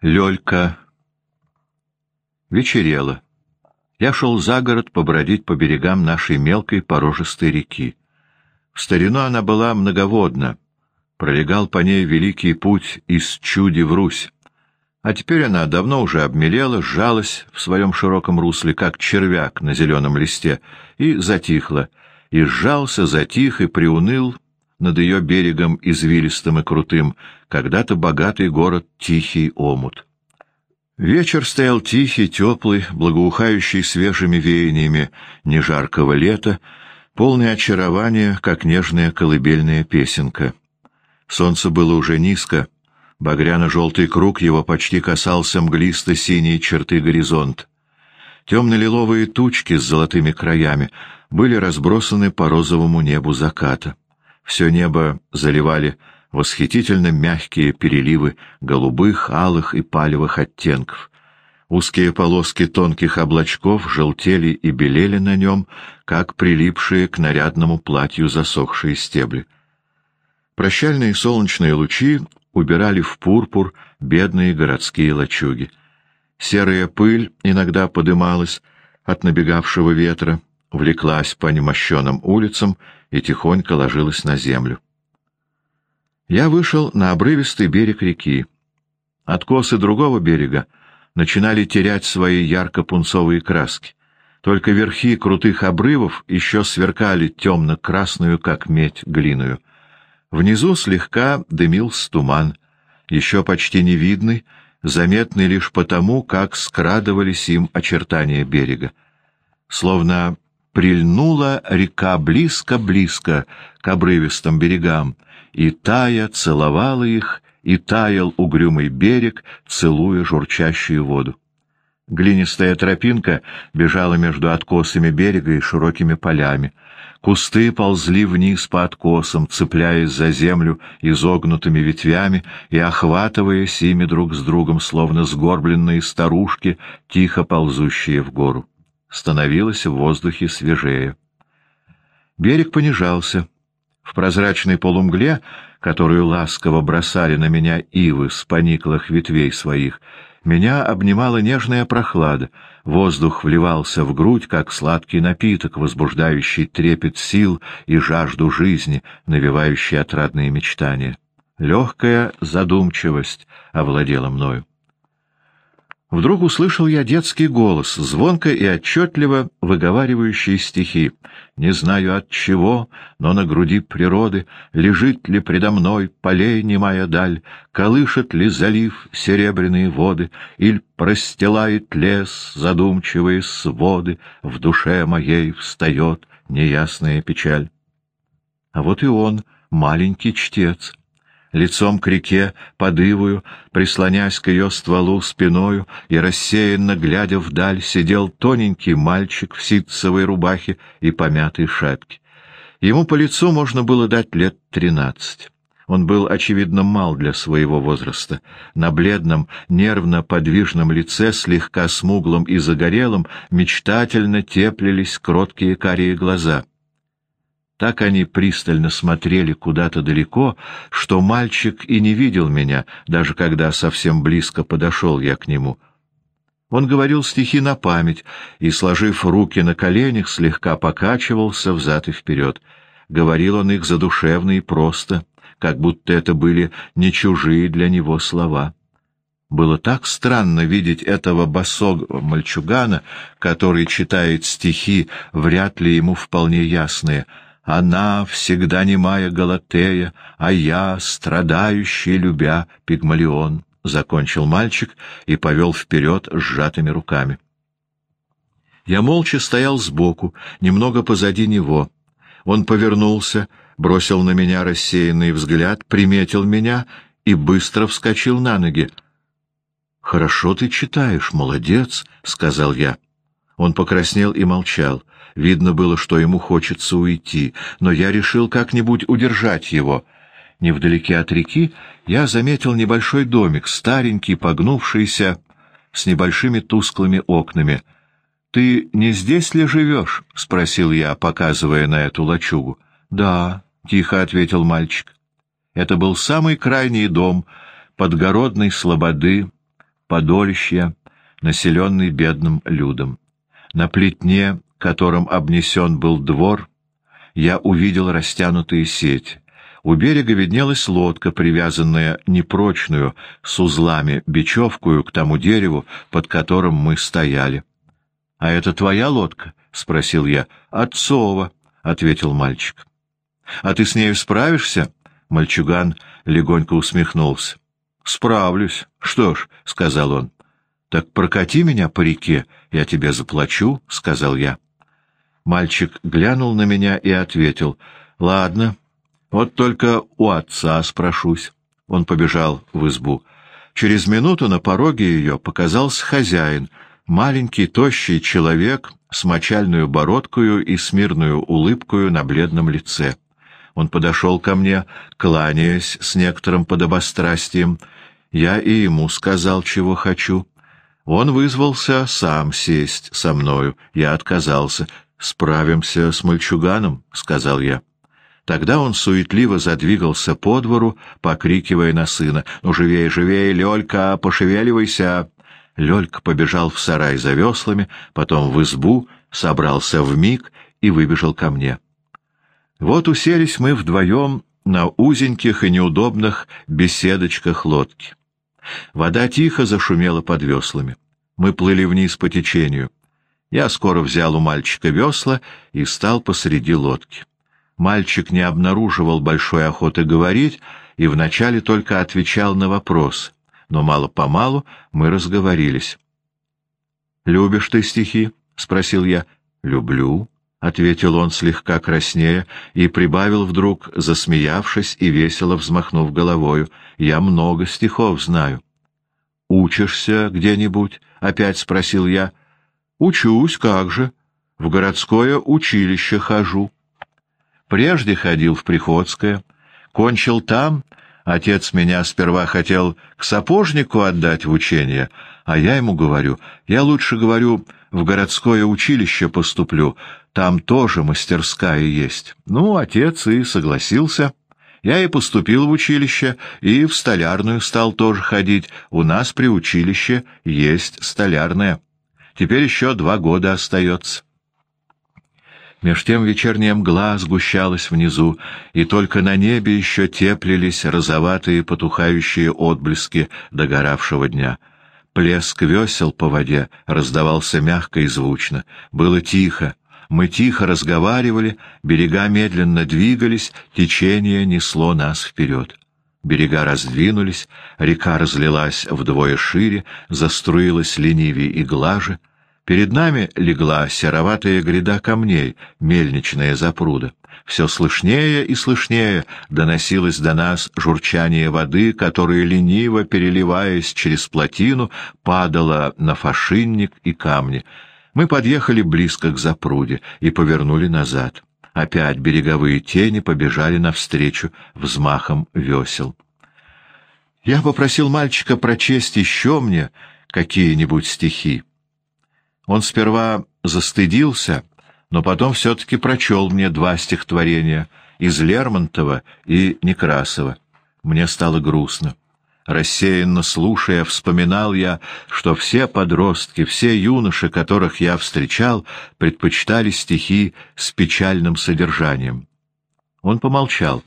Лёлька. Вечерело. Я шел за город побродить по берегам нашей мелкой порожистой реки. В старину она была многоводна. Пролегал по ней великий путь из Чуди в Русь. А теперь она давно уже обмелела, сжалась в своем широком русле, как червяк на зеленом листе, и затихла, и сжался, затих и приуныл над ее берегом извилистым и крутым, когда-то богатый город Тихий Омут. Вечер стоял тихий, теплый, благоухающий свежими веяниями нежаркого лета, полный очарования, как нежная колыбельная песенка. Солнце было уже низко, багряно-желтый круг его почти касался мглисто-синей черты горизонта. Темно-лиловые тучки с золотыми краями были разбросаны по розовому небу заката. Все небо заливали восхитительно мягкие переливы голубых, алых и палевых оттенков. Узкие полоски тонких облачков желтели и белели на нем, как прилипшие к нарядному платью засохшие стебли. Прощальные солнечные лучи убирали в пурпур бедные городские лачуги. Серая пыль иногда подымалась от набегавшего ветра, влеклась по немощенным улицам и тихонько ложилась на землю. Я вышел на обрывистый берег реки. Откосы другого берега начинали терять свои ярко-пунцовые краски. Только верхи крутых обрывов еще сверкали темно-красную, как медь, глиную. Внизу слегка дымился туман, еще почти невидный, заметный лишь потому, как скрадывались им очертания берега. Словно прильнула река близко-близко к обрывистым берегам, и тая целовала их, и таял угрюмый берег, целуя журчащую воду. Глинистая тропинка бежала между откосами берега и широкими полями. Кусты ползли вниз по откосам, цепляясь за землю изогнутыми ветвями и охватываясь ими друг с другом, словно сгорбленные старушки, тихо ползущие в гору становилось в воздухе свежее. Берег понижался. В прозрачной полумгле, которую ласково бросали на меня ивы с пониклых ветвей своих, меня обнимала нежная прохлада, воздух вливался в грудь, как сладкий напиток, возбуждающий трепет сил и жажду жизни, навевающий отрадные мечтания. Легкая задумчивость овладела мною. Вдруг услышал я детский голос, звонко и отчетливо выговаривающий стихи. «Не знаю от чего, но на груди природы лежит ли предо мной полей немая даль, колышет ли залив серебряные воды, или простилает лес задумчивые своды, в душе моей встает неясная печаль». А вот и он, маленький чтец, лицом к реке, подывую, прислонясь к ее стволу спиною и рассеянно глядя вдаль, сидел тоненький мальчик в ситцевой рубахе и помятой шапке. Ему по лицу можно было дать лет тринадцать. Он был, очевидно, мал для своего возраста. На бледном, нервно-подвижном лице, слегка смуглом и загорелом, мечтательно теплились кроткие карие глаза — так они пристально смотрели куда-то далеко, что мальчик и не видел меня, даже когда совсем близко подошел я к нему. Он говорил стихи на память и, сложив руки на коленях, слегка покачивался взад и вперед. Говорил он их задушевно и просто, как будто это были не чужие для него слова. Было так странно видеть этого босого мальчугана, который читает стихи, вряд ли ему вполне ясные — она всегда немая Галатея, а я, страдающий, любя Пигмалион, — закончил мальчик и повел вперед сжатыми руками. Я молча стоял сбоку, немного позади него. Он повернулся, бросил на меня рассеянный взгляд, приметил меня и быстро вскочил на ноги. — Хорошо ты читаешь, молодец, — сказал я. Он покраснел и молчал. Видно было, что ему хочется уйти, но я решил как-нибудь удержать его. Невдалеке от реки я заметил небольшой домик, старенький, погнувшийся, с небольшими тусклыми окнами. — Ты не здесь ли живешь? — спросил я, показывая на эту лачугу. — Да, — тихо ответил мальчик. Это был самый крайний дом подгородной слободы Подольщья, населенный бедным людом. На плетне, которым обнесен был двор, я увидел растянутые сети. У берега виднелась лодка, привязанная непрочную, с узлами, бечевкую к тому дереву, под которым мы стояли. — А это твоя лодка? — спросил я. — Отцова, — ответил мальчик. — А ты с нею справишься? — мальчуган легонько усмехнулся. — Справлюсь. Что ж, — сказал он. — Так прокати меня по реке, я тебе заплачу, — сказал я. Мальчик глянул на меня и ответил. — Ладно, вот только у отца спрошусь. Он побежал в избу. Через минуту на пороге ее показался хозяин — Маленький, тощий человек с мочальную бородкою и смирную улыбкою на бледном лице. Он подошел ко мне, кланяясь с некоторым подобострастием. Я и ему сказал, чего хочу. Он вызвался сам сесть со мною. Я отказался. «Справимся с мальчуганом», — сказал я. Тогда он суетливо задвигался по двору, покрикивая на сына. «Ну, живей, живей, Лёлька, пошевеливайся!» Лёлька побежал в сарай за веслами, потом в избу, собрался в миг и выбежал ко мне. Вот уселись мы вдвоем на узеньких и неудобных беседочках лодки. Вода тихо зашумела под веслами. Мы плыли вниз по течению. Я скоро взял у мальчика весла и стал посреди лодки. Мальчик не обнаруживал большой охоты говорить и вначале только отвечал на вопросы но мало-помалу мы разговорились. «Любишь ты стихи?» — спросил я. «Люблю», — ответил он слегка краснея и прибавил вдруг, засмеявшись и весело взмахнув головою. «Я много стихов знаю». «Учишься где-нибудь?» — опять спросил я. «Учусь, как же. В городское училище хожу». Прежде ходил в Приходское, кончил там Отец меня сперва хотел к сапожнику отдать в учение, а я ему говорю, я лучше, говорю, в городское училище поступлю, там тоже мастерская есть. Ну, отец и согласился. Я и поступил в училище, и в столярную стал тоже ходить. У нас при училище есть столярная. Теперь еще два года остается. Меж тем вечерняя мгла сгущалась внизу, и только на небе еще теплились розоватые потухающие отблески догоравшего дня. Плеск весел по воде раздавался мягко и звучно. Было тихо. Мы тихо разговаривали, берега медленно двигались, течение несло нас вперед. Берега раздвинулись, река разлилась вдвое шире, заструилась ленивее и глаже — Перед нами легла сероватая гряда камней, мельничная запруда. Все слышнее и слышнее доносилось до нас журчание воды, которая, лениво переливаясь через плотину, падала на фашинник и камни. Мы подъехали близко к запруде и повернули назад. Опять береговые тени побежали навстречу взмахом весел. Я попросил мальчика прочесть еще мне какие-нибудь стихи. Он сперва застыдился, но потом все-таки прочел мне два стихотворения из Лермонтова и Некрасова. Мне стало грустно. Рассеянно слушая, вспоминал я, что все подростки, все юноши, которых я встречал, предпочитали стихи с печальным содержанием. Он помолчал.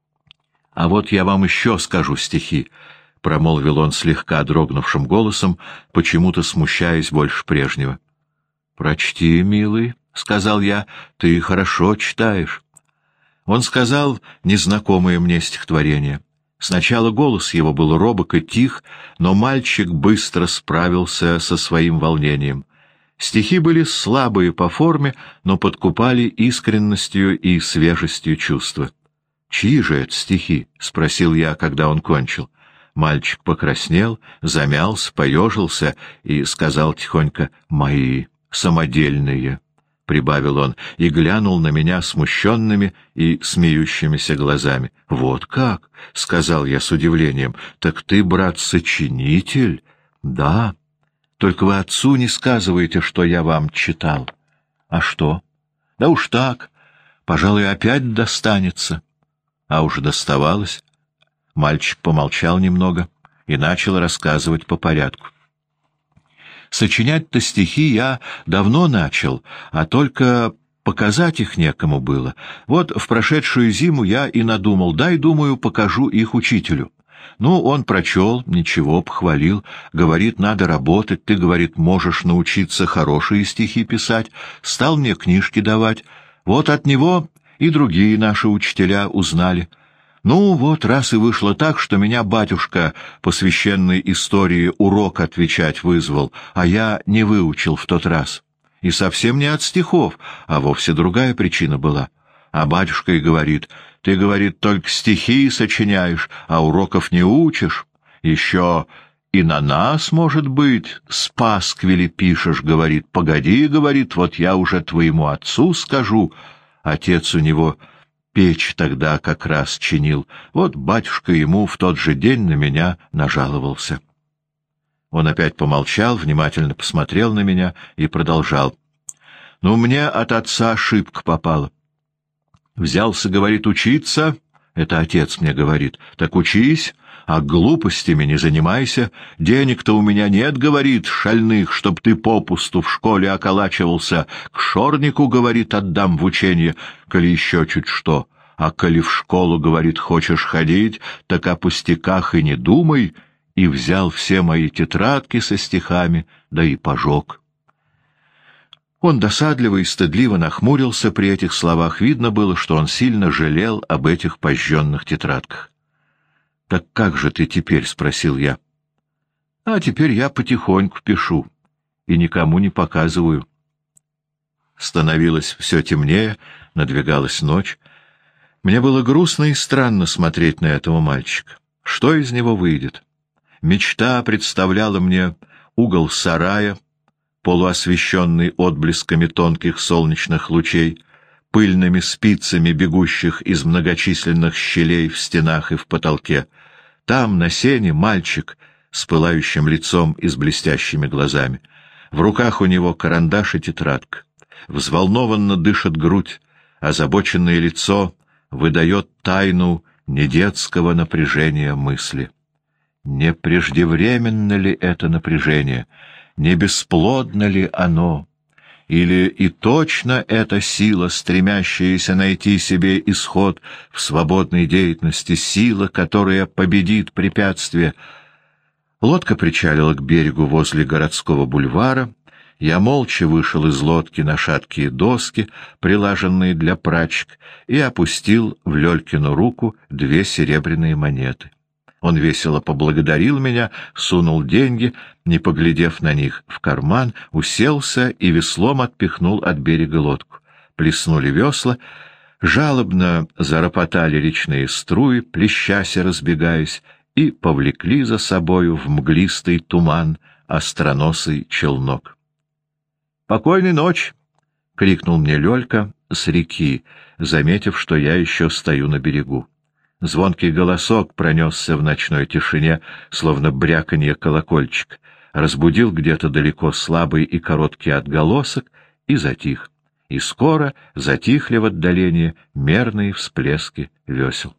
— А вот я вам еще скажу стихи, — промолвил он слегка дрогнувшим голосом, почему-то смущаясь больше прежнего. — Прочти, милый, — сказал я, — ты хорошо читаешь. Он сказал незнакомое мне стихотворение. Сначала голос его был робок и тих, но мальчик быстро справился со своим волнением. Стихи были слабые по форме, но подкупали искренностью и свежестью чувства. «Чьи же это стихи?» — спросил я, когда он кончил. Мальчик покраснел, замялся, поежился и сказал тихонько «Мои, самодельные», — прибавил он, и глянул на меня смущенными и смеющимися глазами. «Вот как?» — сказал я с удивлением. «Так ты, брат, сочинитель?» «Да. Только вы отцу не сказываете, что я вам читал». «А что?» «Да уж так. Пожалуй, опять достанется». «А уж доставалось». Мальчик помолчал немного. и начал рассказывать по порядку. Сочинять-то стихи я давно начал, а только показать их некому было. Вот в прошедшую зиму я и надумал, дай, думаю, покажу их учителю. Ну, он прочел, ничего, похвалил, говорит, надо работать, ты, говорит, можешь научиться хорошие стихи писать, стал мне книжки давать. Вот от него и другие наши учителя узнали. Ну, вот раз и вышло так, что меня батюшка по священной истории урок отвечать вызвал, а я не выучил в тот раз. И совсем не от стихов, а вовсе другая причина была. А батюшка и говорит, ты, говорит, только стихи сочиняешь, а уроков не учишь. Еще и на нас, может быть, с пасквили пишешь, говорит. Погоди, говорит, вот я уже твоему отцу скажу. Отец у него печь тогда как раз чинил. Вот батюшка ему в тот же день на меня нажаловался. Он опять помолчал, внимательно посмотрел на меня и продолжал. «Ну, мне от отца ошибка попала. Взялся, говорит, учиться, это отец мне говорит, так учись, а глупостями не занимайся. Денег-то у меня нет, говорит, шальных, чтоб ты попусту в школе околачивался. К шорнику, говорит, отдам в учение, коли еще чуть что. А коли в школу, говорит, хочешь ходить, так о пустяках и не думай. И взял все мои тетрадки со стихами, да и пожег. Он досадливо и стыдливо нахмурился при этих словах. Видно было, что он сильно жалел об этих пожженных тетрадках. — Так как же ты теперь? — спросил я. — А теперь я потихоньку пишу и никому не показываю. Становилось все темнее, надвигалась ночь. Мне было грустно и странно смотреть на этого мальчика. Что из него выйдет? Мечта представляла мне угол сарая — полуосвещенный отблесками тонких солнечных лучей, пыльными спицами бегущих из многочисленных щелей в стенах и в потолке. Там, на сене, мальчик с пылающим лицом и с блестящими глазами. В руках у него карандаш и тетрадка. Взволнованно дышит грудь, озабоченное лицо выдает тайну недетского напряжения мысли. Не преждевременно ли это напряжение — не бесплодно ли оно, или и точно эта сила, стремящаяся найти себе исход в свободной деятельности, сила, которая победит препятствие. Лодка причалила к берегу возле городского бульвара, я молча вышел из лодки на шаткие доски, прилаженные для прачек, и опустил в Лёлькину руку две серебряные монеты. Он весело поблагодарил меня, сунул деньги, не поглядев на них, в карман, уселся и веслом отпихнул от берега лодку. Плеснули весла, жалобно заропотали речные струи, плещася разбегаясь, и повлекли за собою в мглистый туман остроносый челнок. «Покойной ночь!» — крикнул мне Лёлька с реки, заметив, что я еще стою на берегу. Звонкий голосок пронесся в ночной тишине, словно бряканье колокольчик, разбудил где-то далеко слабый и короткий отголосок и затих. И скоро затихли в отдалении мерные всплески весел.